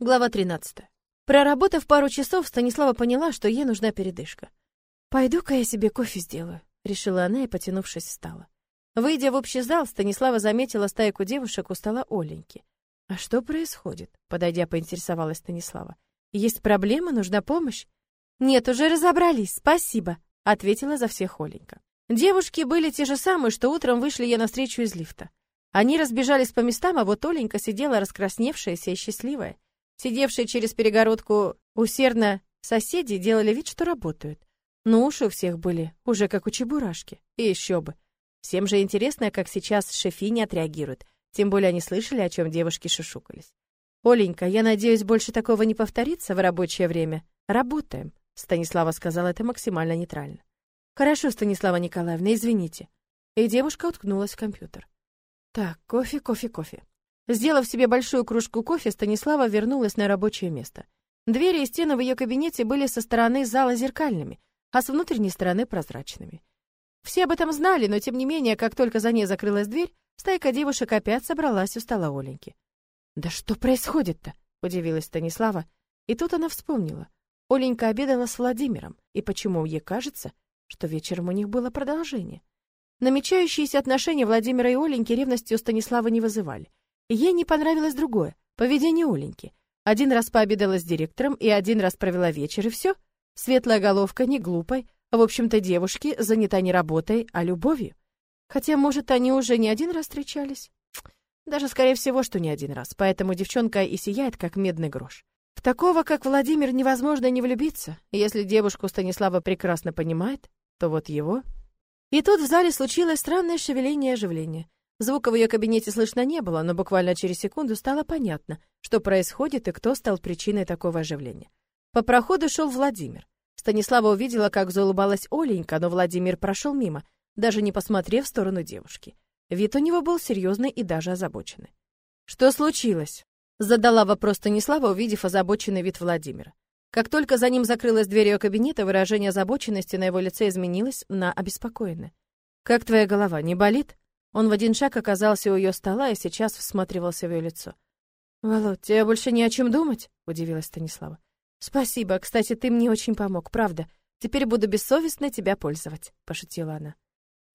Глава 13. Проработав пару часов, Станислава поняла, что ей нужна передышка. «Пойду-ка я себе кофе сделаю», — решила она и, потянувшись, встала. Выйдя в общий зал, Станислава заметила стайку девушек у стола Оленьки. «А что происходит?» — подойдя, поинтересовалась Станислава. «Есть проблема? Нужна помощь?» «Нет, уже разобрались, спасибо», — ответила за всех Оленька. Девушки были те же самые, что утром вышли ей навстречу из лифта. Они разбежались по местам, а вот Оленька сидела раскрасневшаяся и счастливая. Сидевшие через перегородку усердно соседи делали вид, что работают. Но уши у всех были уже как у чебурашки. И еще бы. Всем же интересно, как сейчас шефини отреагирует. Тем более они слышали, о чем девушки шушукались. «Оленька, я надеюсь, больше такого не повторится в рабочее время. Работаем», — Станислава сказала это максимально нейтрально. «Хорошо, Станислава Николаевна, извините». И девушка уткнулась в компьютер. «Так, кофе, кофе, кофе. Сделав себе большую кружку кофе, Станислава вернулась на рабочее место. Двери и стены в ее кабинете были со стороны зала зеркальными, а с внутренней стороны прозрачными. Все об этом знали, но тем не менее, как только за ней закрылась дверь, стайка девушек опять собралась у стола Оленьки. «Да что происходит-то?» — удивилась Станислава. И тут она вспомнила. Оленька обедала с Владимиром, и почему ей кажется, что вечером у них было продолжение. Намечающиеся отношения Владимира и Оленьки ревностью Станислава не вызывали. Ей не понравилось другое — поведение Оленьки. Один раз пообедала с директором и один раз провела вечер, и все. Светлая головка, не глупой, а, в общем-то, девушки занята не работой, а любовью. Хотя, может, они уже не один раз встречались. Даже, скорее всего, что не один раз, поэтому девчонка и сияет, как медный грош. В такого, как Владимир, невозможно не влюбиться. Если девушку Станислава прекрасно понимает, то вот его... И тут в зале случилось странное шевеление и оживление. Звука в ее кабинете слышно не было, но буквально через секунду стало понятно, что происходит и кто стал причиной такого оживления. По проходу шел Владимир. Станислава увидела, как заулыбалась Оленька, но Владимир прошел мимо, даже не посмотрев в сторону девушки. Вид у него был серьезный и даже озабоченный. «Что случилось?» — задала вопрос Станислава, увидев озабоченный вид Владимира. Как только за ним закрылась дверь ее кабинета, выражение озабоченности на его лице изменилось на обеспокоенное. «Как твоя голова, не болит?» Он в один шаг оказался у ее стола и сейчас всматривался в ее лицо. «Володь, тебе больше не о чем думать?» — удивилась Станислава. «Спасибо. Кстати, ты мне очень помог, правда. Теперь буду бессовестно тебя пользовать», — пошутила она.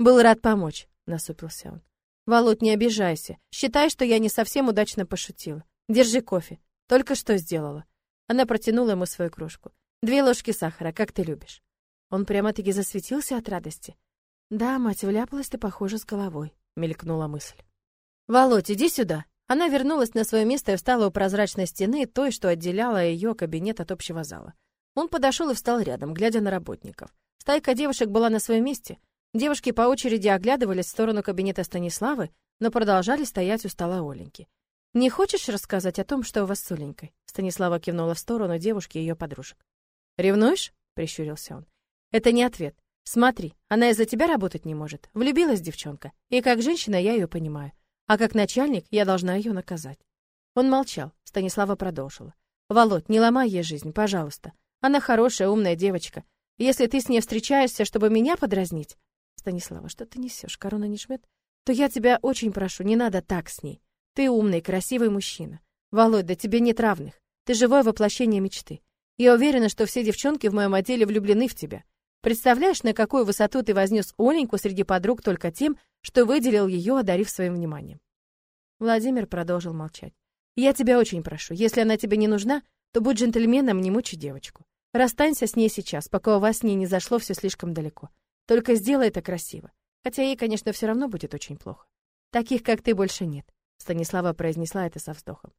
«Был рад помочь», — насупился он. «Володь, не обижайся. Считай, что я не совсем удачно пошутила. Держи кофе. Только что сделала». Она протянула ему свою кружку. «Две ложки сахара, как ты любишь». Он прямо-таки засветился от радости. «Да, мать, вляпалась ты, похоже, с головой» мелькнула мысль. Володь, иди сюда. Она вернулась на свое место и встала у прозрачной стены, той, что отделяла ее кабинет от общего зала. Он подошел и встал рядом, глядя на работников. Стайка девушек была на своем месте. Девушки по очереди оглядывались в сторону кабинета Станиславы, но продолжали стоять у стола Оленьки. «Не хочешь рассказать о том, что у вас с Оленькой?» Станислава кивнула в сторону девушки и ее подружек. «Ревнуешь?» — прищурился он. «Это не ответ. Смотри, она из-за тебя работать не может. Влюбилась девчонка. И как женщина я ее понимаю. А как начальник я должна ее наказать. Он молчал. Станислава продолжила. Володь, не ломай ей жизнь, пожалуйста. Она хорошая, умная девочка. Если ты с ней встречаешься, чтобы меня подразнить... Станислава, что ты несешь? Корона не жмет? То я тебя очень прошу, не надо так с ней. Ты умный, красивый мужчина. Володь, да тебе нет равных. Ты живое воплощение мечты. Я уверена, что все девчонки в моем отделе влюблены в тебя. Представляешь, на какую высоту ты вознес Оленьку среди подруг только тем, что выделил ее, одарив своим вниманием. Владимир продолжил молчать. Я тебя очень прошу, если она тебе не нужна, то будь джентльменом, не мучи девочку. Расстанься с ней сейчас, пока у вас с ней не зашло все слишком далеко. Только сделай это красиво. Хотя ей, конечно, все равно будет очень плохо. Таких, как ты, больше нет. Станислава произнесла это со вздохом.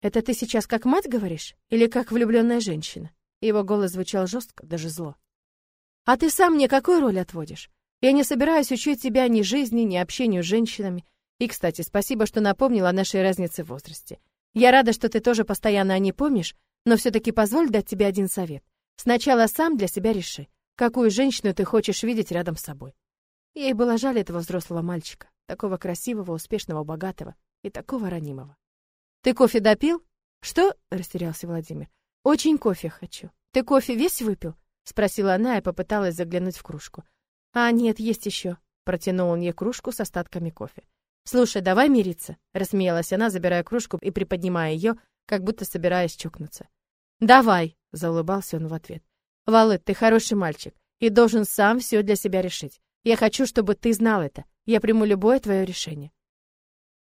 Это ты сейчас как мать говоришь или как влюбленная женщина? Его голос звучал жестко, даже зло. А ты сам мне какую роль отводишь? Я не собираюсь учить тебя ни жизни, ни общению с женщинами. И, кстати, спасибо, что напомнила о нашей разнице в возрасте. Я рада, что ты тоже постоянно о ней помнишь, но все-таки позволь дать тебе один совет. Сначала сам для себя реши, какую женщину ты хочешь видеть рядом с собой. Ей было жаль этого взрослого мальчика, такого красивого, успешного, богатого и такого ранимого. «Ты кофе допил?» «Что?» — растерялся Владимир. «Очень кофе хочу. Ты кофе весь выпил?» Спросила она и попыталась заглянуть в кружку. А нет, есть еще. Протянул он ей кружку с остатками кофе. Слушай, давай мириться, рассмеялась она, забирая кружку и приподнимая ее, как будто собираясь чокнуться. «Давай!» — заулыбался он в ответ. «Володь, ты хороший мальчик и должен сам все для себя решить. Я хочу, чтобы ты знал это. Я приму любое твое решение».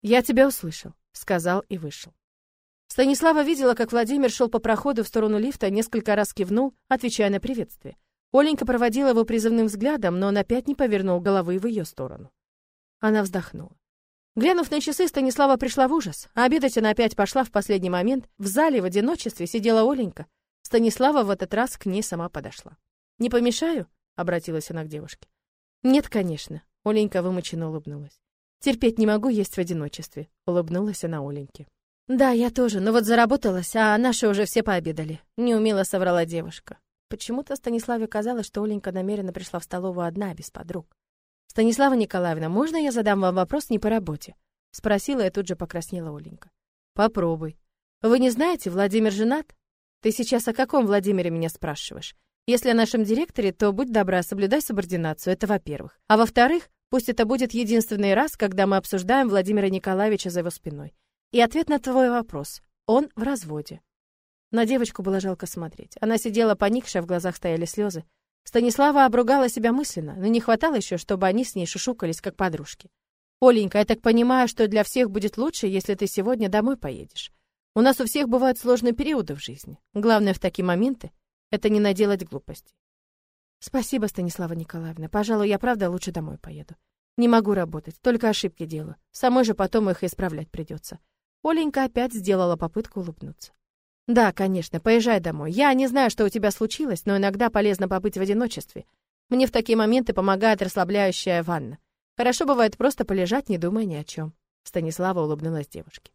«Я тебя услышал», — сказал и вышел. Станислава видела, как Владимир шел по проходу в сторону лифта, несколько раз кивнул, отвечая на приветствие. Оленька проводила его призывным взглядом, но он опять не повернул головы в ее сторону. Она вздохнула. Глянув на часы, Станислава пришла в ужас. Обедать она опять пошла в последний момент. В зале в одиночестве сидела Оленька. Станислава в этот раз к ней сама подошла. «Не помешаю?» — обратилась она к девушке. «Нет, конечно», — Оленька вымученно улыбнулась. «Терпеть не могу есть в одиночестве», — улыбнулась она Оленьке. «Да, я тоже, но вот заработалась, а наши уже все пообедали», — неумело соврала девушка. Почему-то Станиславе казалось, что Оленька намеренно пришла в столовую одна, без подруг. «Станислава Николаевна, можно я задам вам вопрос не по работе?» Спросила и тут же покраснела Оленька. «Попробуй. Вы не знаете, Владимир женат? Ты сейчас о каком Владимире меня спрашиваешь? Если о нашем директоре, то будь добра, соблюдай субординацию, это во-первых. А во-вторых, пусть это будет единственный раз, когда мы обсуждаем Владимира Николаевича за его спиной. И ответ на твой вопрос. Он в разводе». На девочку было жалко смотреть. Она сидела поникшая, в глазах стояли слезы. Станислава обругала себя мысленно, но не хватало еще, чтобы они с ней шушукались, как подружки. «Оленька, я так понимаю, что для всех будет лучше, если ты сегодня домой поедешь. У нас у всех бывают сложные периоды в жизни. Главное в такие моменты — это не наделать глупостей». «Спасибо, Станислава Николаевна. Пожалуй, я правда лучше домой поеду. Не могу работать, только ошибки делаю. Самой же потом их исправлять придется». Оленька опять сделала попытку улыбнуться. Да, конечно, поезжай домой. Я не знаю, что у тебя случилось, но иногда полезно побыть в одиночестве. Мне в такие моменты помогает расслабляющая ванна. Хорошо бывает просто полежать, не думая ни о чем. Станислава улыбнулась девушке.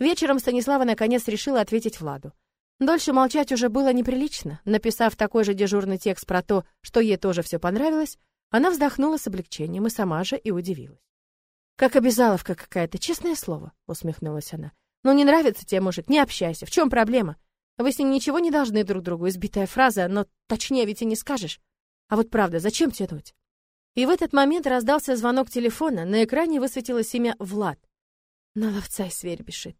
Вечером Станислава наконец решила ответить Владу. Дольше молчать уже было неприлично. Написав такой же дежурный текст про то, что ей тоже все понравилось, она вздохнула с облегчением и сама же и удивилась. «Как обязаловка какая-то, честное слово», — усмехнулась она. Ну не нравится тебе мужик, не общайся. В чем проблема? Вы с ним ничего не должны друг другу. Избитая фраза, но точнее ведь и не скажешь. А вот правда, зачем тянуть? И в этот момент раздался звонок телефона. На экране высветилось имя Влад. На ловца и зверь бежит.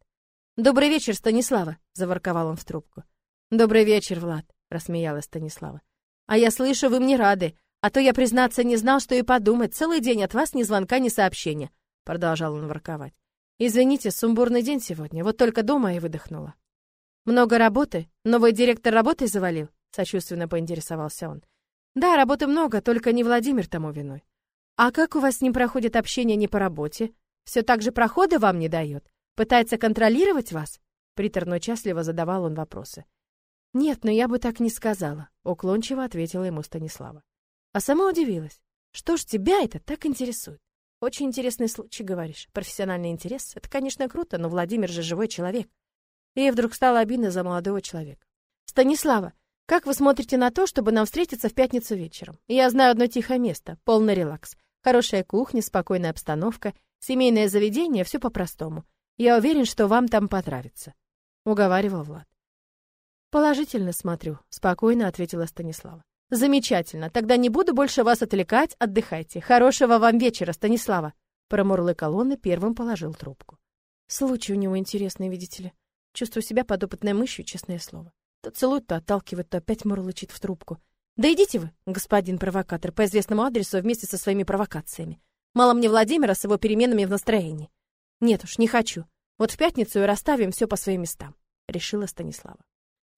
«Добрый вечер, Станислава!» — заворковал он в трубку. «Добрый вечер, Влад!» — рассмеялась Станислава. «А я слышу, вы мне рады. А то я, признаться, не знал, что и подумать. Целый день от вас ни звонка, ни сообщения!» — продолжал он ворковать. Извините, сумбурный день сегодня. Вот только дома и выдохнула. Много работы? Новый директор работой завалил? Сочувственно поинтересовался он. Да, работы много, только не Владимир тому виной. А как у вас с ним проходит общение не по работе? Все так же прохода вам не дает? Пытается контролировать вас? Приторно участливо задавал он вопросы. Нет, но я бы так не сказала, уклончиво ответила ему Станислава. А сама удивилась. Что ж тебя это так интересует? Очень интересный случай, говоришь. Профессиональный интерес. Это, конечно, круто, но Владимир же живой человек. И вдруг стало обидно за молодого человека. Станислава, как вы смотрите на то, чтобы нам встретиться в пятницу вечером? Я знаю одно тихое место, полный релакс. Хорошая кухня, спокойная обстановка, семейное заведение, все по-простому. Я уверен, что вам там понравится. Уговаривал Влад. Положительно смотрю, спокойно ответила Станислава. Замечательно. Тогда не буду больше вас отвлекать. Отдыхайте. Хорошего вам вечера, Станислава. Промурлыкал он и первым положил трубку. Случай у него интересный, видите ли. Чувствую себя подопытной мышью, честное слово. То целует, то отталкивает, то опять мурлычит в трубку. Да идите вы, господин провокатор, по известному адресу вместе со своими провокациями. Мало мне Владимира с его переменами в настроении. Нет уж, не хочу. Вот в пятницу и расставим все по своим местам, решила Станислава.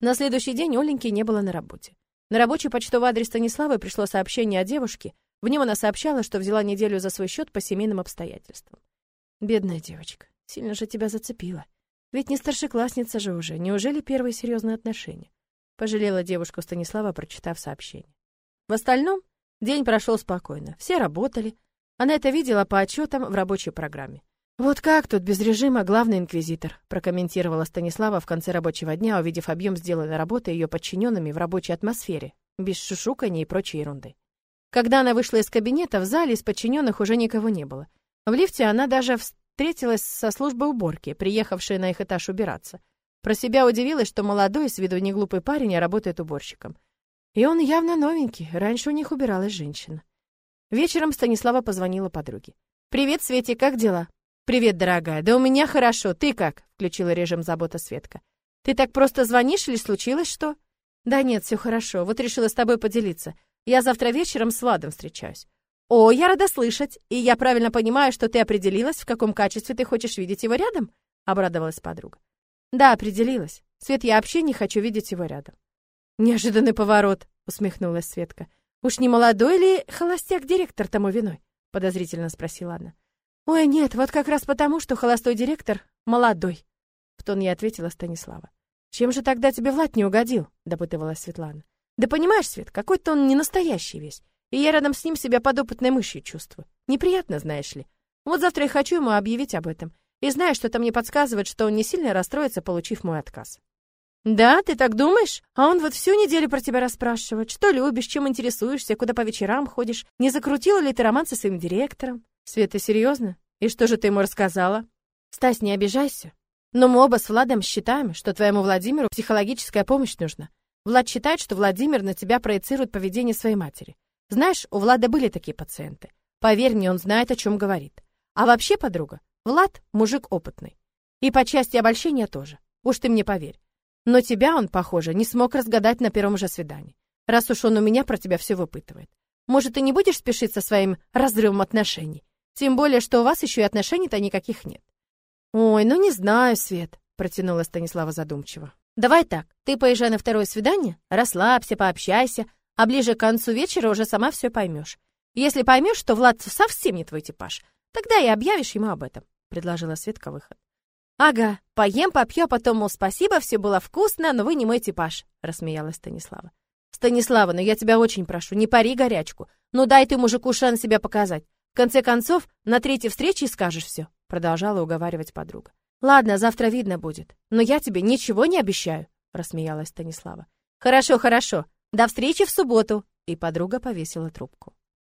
На следующий день Оленьки не было на работе. На рабочий почтовый адрес Станиславы пришло сообщение о девушке. В нем она сообщала, что взяла неделю за свой счет по семейным обстоятельствам. «Бедная девочка, сильно же тебя зацепила. Ведь не старшеклассница же уже. Неужели первые серьезные отношения?» Пожалела девушку Станислава, прочитав сообщение. В остальном день прошел спокойно. Все работали. Она это видела по отчетам в рабочей программе. «Вот как тут без режима главный инквизитор», прокомментировала Станислава в конце рабочего дня, увидев объем сделанной работы ее подчиненными в рабочей атмосфере, без шушуканий и прочей ерунды. Когда она вышла из кабинета, в зале из подчиненных уже никого не было. В лифте она даже встретилась со службой уборки, приехавшей на их этаж убираться. Про себя удивилась, что молодой, с виду неглупый парень, работает уборщиком. И он явно новенький, раньше у них убиралась женщина. Вечером Станислава позвонила подруге. «Привет, Свете, как дела?» «Привет, дорогая. Да у меня хорошо. Ты как?» — включила режим забота Светка. Ты так просто звонишь или случилось что? Да нет, все хорошо. Вот решила с тобой поделиться. Я завтра вечером с Владом встречаюсь. О, я рада слышать. И я правильно понимаю, что ты определилась, в каком качестве ты хочешь видеть его рядом? Обрадовалась подруга. Да, определилась. Свет, я вообще не хочу видеть его рядом. Неожиданный поворот, усмехнулась Светка. Уж не молодой ли холостяк-директор тому виной? Подозрительно спросила она. Ой, нет, вот как раз потому, что холостой директор молодой. В тон ей ответила Станислава. Чем же тогда тебе Влад не угодил? допытывалась Светлана. Да понимаешь, Свет, какой-то он не настоящий весь. И я рядом с ним себя подопытной мышью чувствую. Неприятно, знаешь ли. Вот завтра я хочу ему объявить об этом. И знаю, что-то мне подсказывает, что он не сильно расстроится, получив мой отказ. Да, ты так думаешь? А он вот всю неделю про тебя расспрашивает. Что любишь, чем интересуешься, куда по вечерам ходишь? Не закрутила ли ты роман со своим директором? Света, серьезно? И что же ты ему рассказала? Стась, не обижайся. Но мы оба с Владом считаем, что твоему Владимиру психологическая помощь нужна. Влад считает, что Владимир на тебя проецирует поведение своей матери. Знаешь, у Влада были такие пациенты. Поверь мне, он знает, о чем говорит. А вообще, подруга, Влад мужик опытный. И по части обольщения тоже. Уж ты мне поверь. Но тебя он, похоже, не смог разгадать на первом же свидании. Раз уж он у меня про тебя все выпытывает. Может, ты не будешь спешить со своим разрывом отношений? Тем более, что у вас еще и отношений-то никаких нет. Ой, ну не знаю, Свет, протянула Станислава задумчиво. Давай так, ты поезжай на второе свидание, расслабься, пообщайся, а ближе к концу вечера уже сама все поймешь. Если поймешь, что Влад совсем не твой типаж, тогда и объявишь ему об этом, предложила Светка выход. Ага, поем, попью, а потом, мол, спасибо, все было вкусно, но вы не мой типаж, рассмеялась Станислава. Станислава, ну я тебя очень прошу, не пари горячку. Ну дай ты мужику шанс себя показать. В конце концов, на третьей встрече скажешь все, продолжала уговаривать подруга. Ладно, завтра видно будет. Но я тебе ничего не обещаю, рассмеялась Станислава. Хорошо, хорошо. До встречи в субботу. И подруга повесила трубку.